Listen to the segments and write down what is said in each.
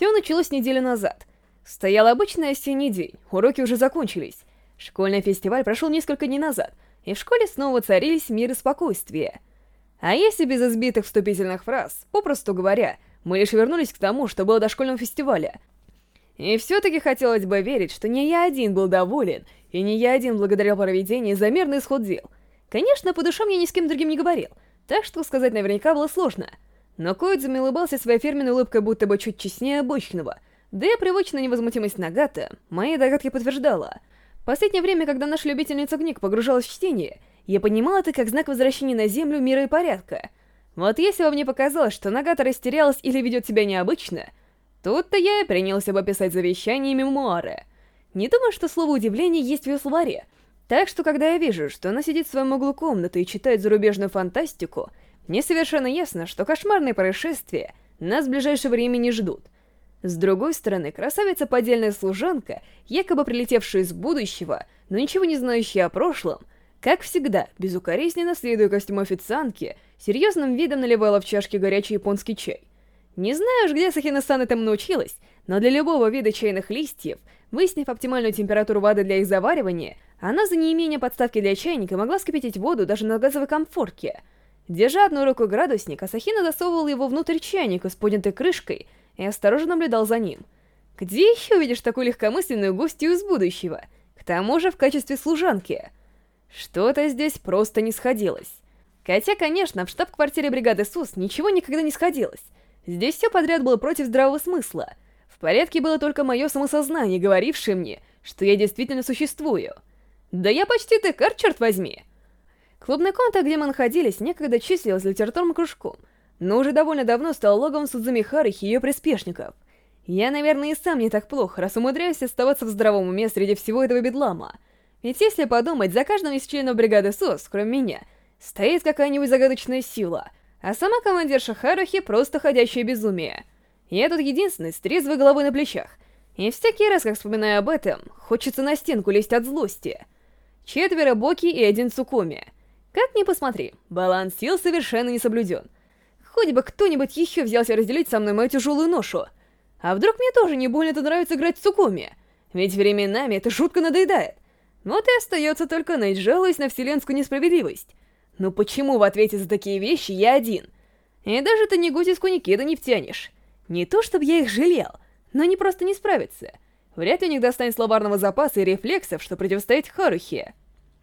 Все началось неделю назад. Стоял обычный осенний день, уроки уже закончились. Школьный фестиваль прошел несколько дней назад, и в школе снова царились мир и спокойствие. А если без избитых вступительных фраз, попросту говоря, мы лишь вернулись к тому, что было до школьного фестиваля. И все-таки хотелось бы верить, что не я один был доволен, и не я один благодарил проведение за мирный исход дел. Конечно, по душам я ни с кем другим не говорил, так что сказать наверняка было сложно. Но Коидзуми улыбался своей фирменной улыбкой будто бы чуть честнее обычного, да и привычная невозмутимость Нагата мои догадки подтверждала. В последнее время, когда наша любительница книг погружалась в чтение, я понимала это как знак возвращения на Землю мира и порядка. Вот если бы мне показалось, что Нагата растерялась или ведет себя необычно, тут-то я и принялся бы писать завещание и мемуары. Не думаю, что слово «удивление» есть в ее словаре, так что когда я вижу, что она сидит в своем углу комнаты и читает зарубежную фантастику, мне совершенно ясно, что кошмарные происшествия нас в ближайшее время не ждут. С другой стороны, красавица-поддельная служанка, якобы прилетевшая из будущего, но ничего не знающая о прошлом, как всегда, безукоризненно следуя костюму официантки, серьезным видом наливала в чашки горячий японский чай. Не знаю уж, где Сахина-сан этому научилась, но для любого вида чайных листьев, выяснив оптимальную температуру воды для их заваривания, она за неимение подставки для чайника могла скипятить воду даже на газовой комфорке. Держа одной рукой градусник, Асахина засовывал его внутрь чайника с поднятой крышкой и осторожно наблюдал за ним. Где еще видишь такую легкомысленную гостью из будущего? К тому же в качестве служанки — что-то здесь просто не сходилось. Хотя, конечно, в штаб-квартире бригады СУС ничего никогда не сходилось. Здесь все подряд было против здравого смысла. В порядке было только мое самосознание, говорившее мне, что я действительно существую. Да я почти тыкар, черт возьми! Клубная комната, где мы находились, некогда числилась литературным кружком, но уже довольно давно стал логовом Судзуми Харихи и ее приспешников. Я, наверное, и сам не так плохо, раз умудряюсь оставаться в здравом уме среди всего этого бедлама — ведь если подумать, за каждым из членов бригады СОС, кроме меня, стоит какая-нибудь загадочная сила, а сама командирша Харухи просто ходящее безумие. Я тут единственный с трезвой головой на плечах, и всякий раз, как вспоминаю об этом, хочется на стенку лезть от злости. Четверо Боки и один Цукоми. Как ни посмотри, баланс сил совершенно не соблюден. Хоть бы кто-нибудь еще взялся разделить со мной мою тяжелую ношу. А вдруг мне тоже не больно-то нравится играть в Цукоми? Ведь временами это жутко надоедает. Вот и остается только ныть, жалуясь на вселенскую несправедливость. Но почему в ответе за такие вещи я один? И даже ты не Гутиску Никида не втянешь. Не то чтобы я их жалел, но они просто не справятся. Вряд ли у них достанет словарного запаса и рефлексов, что противостоять Харухе.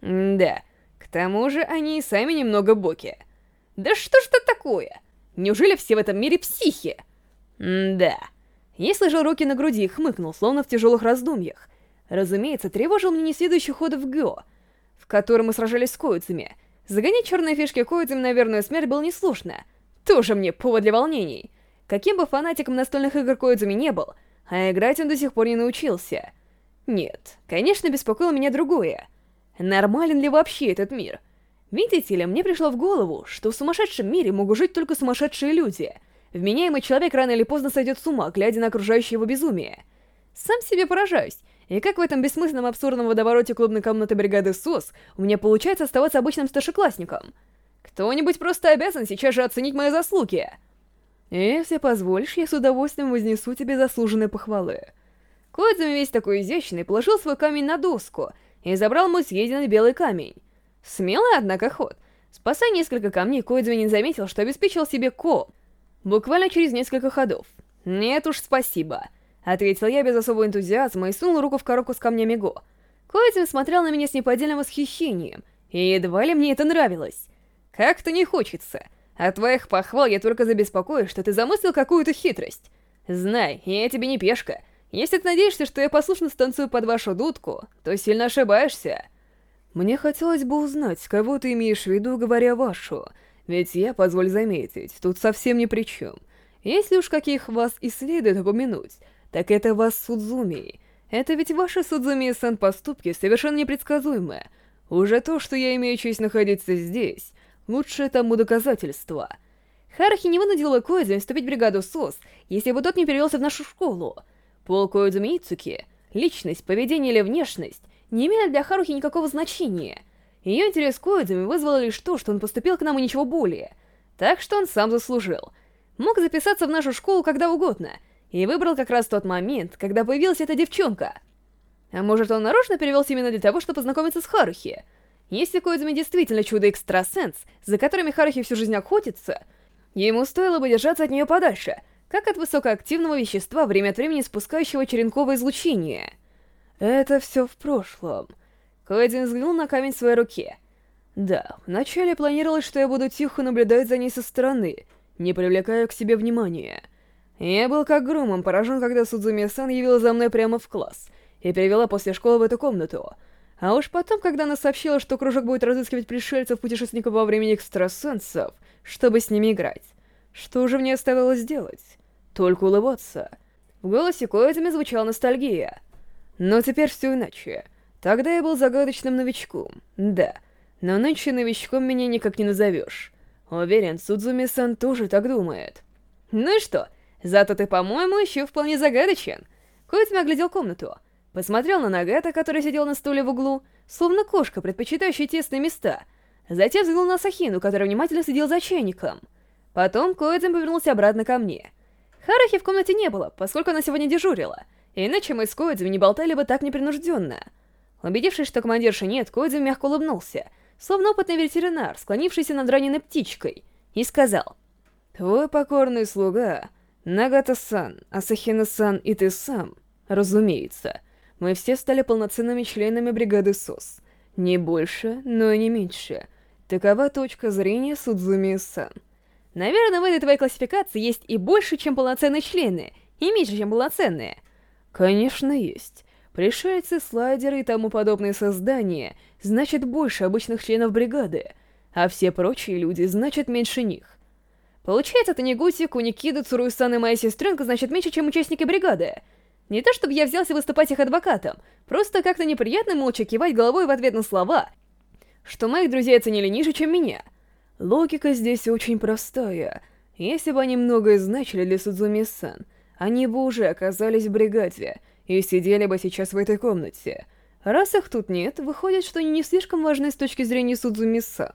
М да, к тому же они и сами немного боки. Да что ж это такое? Неужели все в этом мире психи? М да. Я сложил руки на груди и хмыкнул, словно в тяжелых раздумьях. Разумеется, тревожил мне несведущий ход в ГО, в котором мы сражались с коицами. Загонять черные фишки коицами на верную смерть было несложно. Тоже мне повод для волнений. Каким бы фанатиком настольных игр коицами не был, а играть он до сих пор не научился. Нет, конечно, беспокоило меня другое. Нормален ли вообще этот мир? Видите ли, мне пришло в голову, что в сумасшедшем мире могут жить только сумасшедшие люди. Вменяемый человек рано или поздно сойдет с ума, глядя на окружающее его безумие. Сам себе поражаюсь. И как в этом бессмысленном абсурдном водовороте клубной комнаты бригады СОС у меня получается оставаться обычным старшеклассником? Кто-нибудь просто обязан сейчас же оценить мои заслуги. Если позволишь, я с удовольствием вознесу тебе заслуженные похвалы. Кодзами весь такой изящный положил свой камень на доску и забрал мой съеденный белый камень. Смелый, однако, ход. Спасая несколько камней, Коидзуми не заметил, что обеспечил себе ко. Буквально через несколько ходов. Нет уж, спасибо. Ответил я без особого энтузиазма и сунул руку в коробку с камнями Го. Коэтин смотрел на меня с неподдельным восхищением, и едва ли мне это нравилось. Как-то не хочется. От твоих похвал я только забеспокоюсь, что ты замыслил какую-то хитрость. Знай, я тебе не пешка. Если ты надеешься, что я послушно станцую под вашу дудку, то сильно ошибаешься. Мне хотелось бы узнать, кого ты имеешь в виду, говоря «вашу», ведь я, позволь заметить, тут совсем ни при чем. Если уж каких вас и следует упомянуть, так это вас Судзуми. Это ведь ваши Судзуми-сан поступки совершенно непредсказуемые. Уже то, что я имею честь находиться здесь, лучшее тому доказательство. Харахи не вынудил бы Коэдзуми вступить в бригаду СОС, если бы тот не перевелся в нашу школу. Пол Коэдзуми Ицуки, личность, поведение или внешность, не имели для Харухи никакого значения. Ее интерес к Коэдзуми вызвало лишь то, что он поступил к нам и ничего более. Так что он сам заслужил. Мог записаться в нашу школу когда угодно — и выбрал как раз тот момент, когда появилась эта девчонка. А может, он нарочно перевелся именно для того, чтобы познакомиться с Харухи? Если Коидзуми действительно чудо-экстрасенс, за которыми Харухи всю жизнь охотится, ему стоило бы держаться от нее подальше, как от высокоактивного вещества, время от времени спускающего черенковое излучение. Это все в прошлом. Коидзуми взглянул на камень в своей руке. Да, вначале планировалось, что я буду тихо наблюдать за ней со стороны, не привлекая к себе внимания. Я был как громом поражен, когда Судзуми-сан явила за мной прямо в класс и привела после школы в эту комнату. А уж потом, когда она сообщила, что кружок будет разыскивать пришельцев-путешественников во времени экстрасенсов, чтобы с ними играть, что же мне оставалось делать? Только улыбаться. В голосе Коэдзами звучала ностальгия. Но теперь все иначе. Тогда я был загадочным новичком, да, но нынче новичком меня никак не назовешь. Уверен, Судзуми-сан тоже так думает. Ну и что? Зато ты, по-моему, еще вполне загадочен. Коэдзми оглядел комнату. Посмотрел на Нагата, который сидел на стуле в углу, словно кошка, предпочитающая тесные места. Затем взглянул на Сахину, который внимательно следил за чайником. Потом Коэдзин повернулся обратно ко мне. Харахи в комнате не было, поскольку она сегодня дежурила, иначе мы с Коэдзин не болтали бы так непринужденно. Убедившись, что командирши нет, Коэдзин мягко улыбнулся, словно опытный ветеринар, склонившийся над раненой птичкой, и сказал, «Твой покорный слуга, Нагата-сан, Асахина-сан и ты сам, разумеется, мы все стали полноценными членами бригады СОС. Не больше, но и не меньше. Такова точка зрения Судзуми-сан. Наверное, в этой твоей классификации есть и больше, чем полноценные члены, и меньше, чем полноценные. Конечно, есть. Пришельцы, слайдеры и тому подобные создания значит больше обычных членов бригады, а все прочие люди значат меньше них. Получается, Танегути, Куникида, Цуруи-сан и моя сестренка значит меньше, чем участники бригады — не то чтобы я взялся выступать их адвокатом, просто как-то неприятно молча кивать головой в ответ на слова, что моих друзей оценили ниже, чем меня. Логика здесь очень простая. Если бы они многое значили для Судзуми-сан, они бы уже оказались в бригаде и сидели бы сейчас в этой комнате. Раз их тут нет, выходит, что они не слишком важны с точки зрения Судзуми-сан.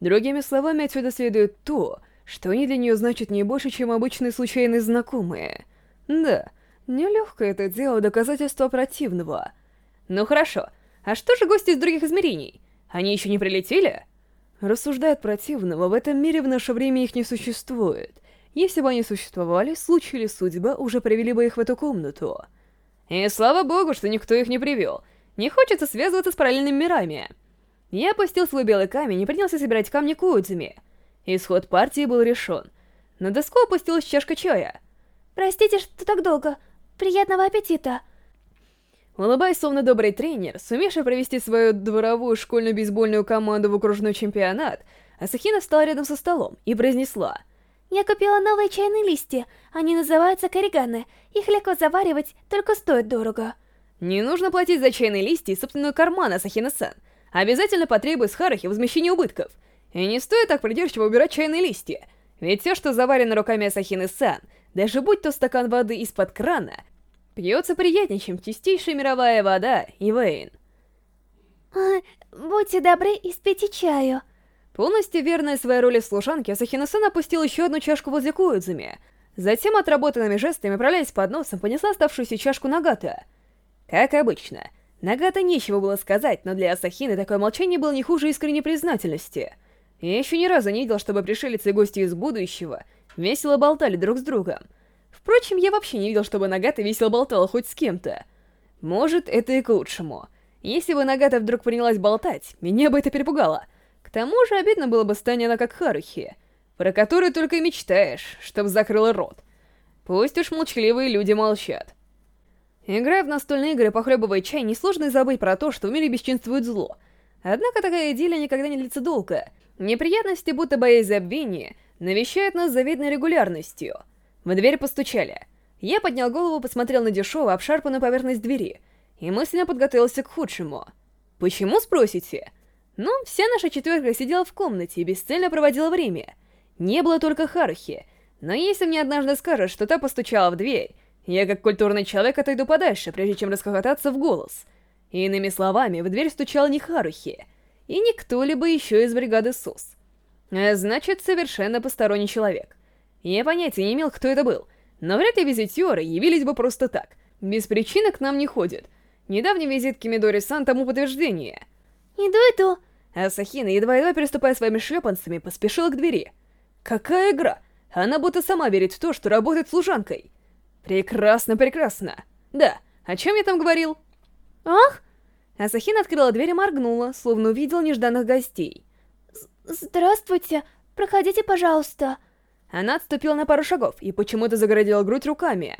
Другими словами, отсюда следует то, что они для нее значат не больше, чем обычные случайные знакомые. Да, Нелегкое это дело доказательства противного. Ну хорошо, а что же гости из других измерений? Они еще не прилетели? Рассуждает противного, в этом мире в наше время их не существует. Если бы они существовали, случай или судьба уже привели бы их в эту комнату. И слава богу, что никто их не привел. Не хочется связываться с параллельными мирами. Я опустил свой белый камень и принялся собирать камни Куудзуми. Исход партии был решен. На доску опустилась чашка чая. «Простите, что так долго. Приятного аппетита!» Улыбаясь, словно добрый тренер, сумевший провести свою дворовую школьную бейсбольную команду в окружной чемпионат, Асахина встала рядом со столом и произнесла. «Я купила новые чайные листья. Они называются корриганы. Их легко заваривать, только стоят дорого». «Не нужно платить за чайные листья из собственного кармана, Асахина-сан. Обязательно потребуй с Харахи возмещение убытков. И не стоит так придирчиво убирать чайные листья. Ведь все, что заварено руками Асахины-сан, даже будь то стакан воды из-под крана, Пьется приятнее, чем чистейшая мировая вода и Вейн. А, будьте добры, испейте чаю. Полностью верная своей роли служанки, Асахина-сан опустил еще одну чашку возле Коидзуми. Затем, отработанными жестами, управляясь под носом, понесла оставшуюся чашку Нагата. Как обычно. Нагата нечего было сказать, но для Асахины такое молчание было не хуже искренней признательности. Я еще ни разу не видел, чтобы пришельцы и гости из будущего весело болтали друг с другом. Впрочем, я вообще не видел, чтобы Нагата весело болтала хоть с кем-то. Может, это и к лучшему. Если бы Нагата вдруг принялась болтать, меня бы это перепугало. К тому же обидно было бы, стань она как Харухи, про которую только и мечтаешь, чтоб закрыла рот. Пусть уж молчаливые люди молчат. Играя в настольные игры, похлебывая чай, несложно забыть про то, что в мире бесчинствует зло. Однако такая идиллия никогда не длится долго. Неприятности, будто боясь забвения, навещают нас завидной регулярностью — в дверь постучали. Я поднял голову, посмотрел на дешевую, обшарпанную поверхность двери и мысленно подготовился к худшему. Почему, спросите? Ну, вся наша четверка сидела в комнате и бесцельно проводила время. Не было только Харухи, но если мне однажды скажут, что та постучала в дверь, я как культурный человек отойду подальше, прежде чем расхохотаться в голос. Иными словами, в дверь стучал не Харухи, и не кто-либо еще из бригады СУС. А значит, совершенно посторонний человек. Я понятия не имел, кто это был, Но вряд ли визитеры явились бы просто так. Без причины к нам не ходят. Недавний визит Кимидори-сан тому подтверждение. Иду, иду. Асахина, едва-едва переступая своими шлепанцами, поспешила к двери. Какая игра! Она будто сама верит в то, что работает служанкой. Прекрасно, прекрасно. Да, о чем я там говорил? Ах! Асахина открыла дверь и моргнула, словно увидела нежданных гостей. Здравствуйте, проходите, пожалуйста. Она отступила на пару шагов и почему-то загородила грудь руками.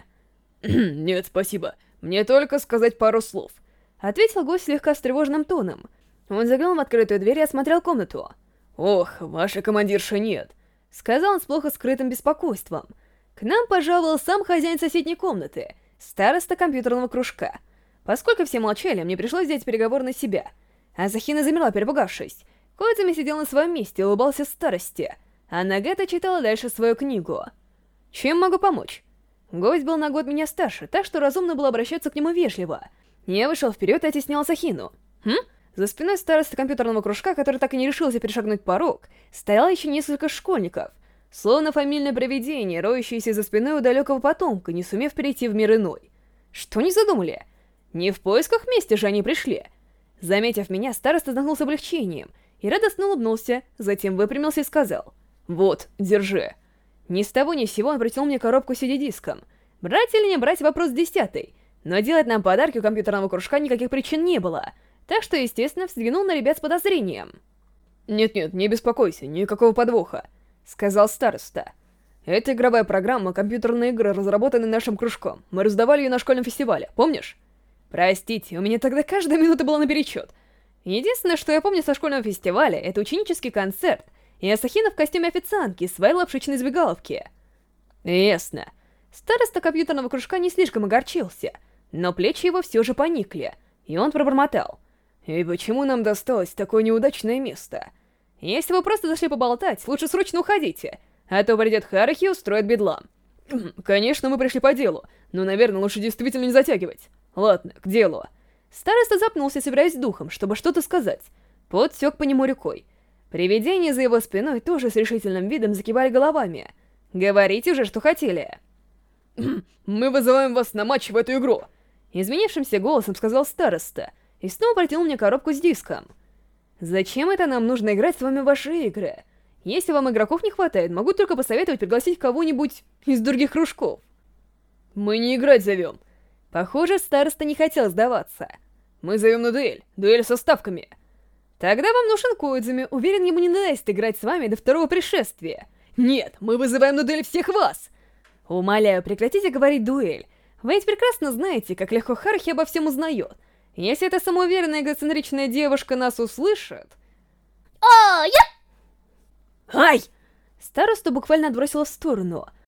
«Нет, спасибо. Мне только сказать пару слов», — ответил гость слегка встревоженным тоном. Он заглянул в открытую дверь и осмотрел комнату. «Ох, ваша командирша нет», — сказал он с плохо скрытым беспокойством. К нам пожаловал сам хозяин соседней комнаты, староста компьютерного кружка. Поскольку все молчали, мне пришлось взять переговор на себя. Азахина замерла, перепугавшись. Коидзами сидел на своем месте и улыбался старости, а Нагата читала дальше свою книгу. «Чем могу помочь?» Гость был на год меня старше, так что разумно было обращаться к нему вежливо. Я вышел вперед и оттеснял Сахину. «Хм?» За спиной старосты компьютерного кружка, который так и не решился перешагнуть порог, стояло еще несколько школьников, словно фамильное провидение, роющееся за спиной у далекого потомка, не сумев перейти в мир иной. Что они задумали? Не в поисках мести же они пришли. Заметив меня, староста вздохнул с облегчением и радостно улыбнулся, затем выпрямился и сказал «Вот, держи». Ни с того ни с сего он протянул мне коробку с CD-диском. Брать или не брать вопрос десятый, но делать нам подарки у компьютерного кружка никаких причин не было, так что, естественно, взглянул на ребят с подозрением. «Нет-нет, не беспокойся, никакого подвоха», — сказал староста. «Это игровая программа компьютерные игры, разработанная нашим кружком. Мы раздавали ее на школьном фестивале, помнишь?» Простите, у меня тогда каждая минута была наперечет. Единственное, что я помню со школьного фестиваля, это ученический концерт и Асахина в костюме официантки с своей лапшичной избегаловки. Ясно. Староста компьютерного кружка не слишком огорчился, но плечи его все же поникли, и он пробормотал. «И почему нам досталось такое неудачное место? Если вы просто зашли поболтать, лучше срочно уходите, а то придет Харахи и устроит бедлам. Конечно, мы пришли по делу, но, наверное, лучше действительно не затягивать. Ладно, к делу. Староста запнулся, собираясь духом, чтобы что-то сказать. Пот тек по нему рекой. Привидения за его спиной тоже с решительным видом закивали головами. «Говорите уже, что хотели!» «Мы вызываем вас на матч в эту игру!» Изменившимся голосом сказал староста, и снова протянул мне коробку с диском. «Зачем это нам нужно играть с вами в ваши игры? Если вам игроков не хватает, могу только посоветовать пригласить кого-нибудь из других кружков». «Мы не играть зовем!» Похоже, староста не хотел сдаваться. Мы зовем на дуэль. Дуэль со ставками. Тогда вам нужен Коидзуми. Уверен, ему не надоест играть с вами до второго пришествия. Нет, мы вызываем на дуэль всех вас! Умоляю, прекратите говорить дуэль. Вы ведь прекрасно знаете, как легко Хархи обо всем узнает. Если эта самоуверенная эгоцентричная девушка нас услышит... О, я... Ай! Старосту буквально отбросила в сторону —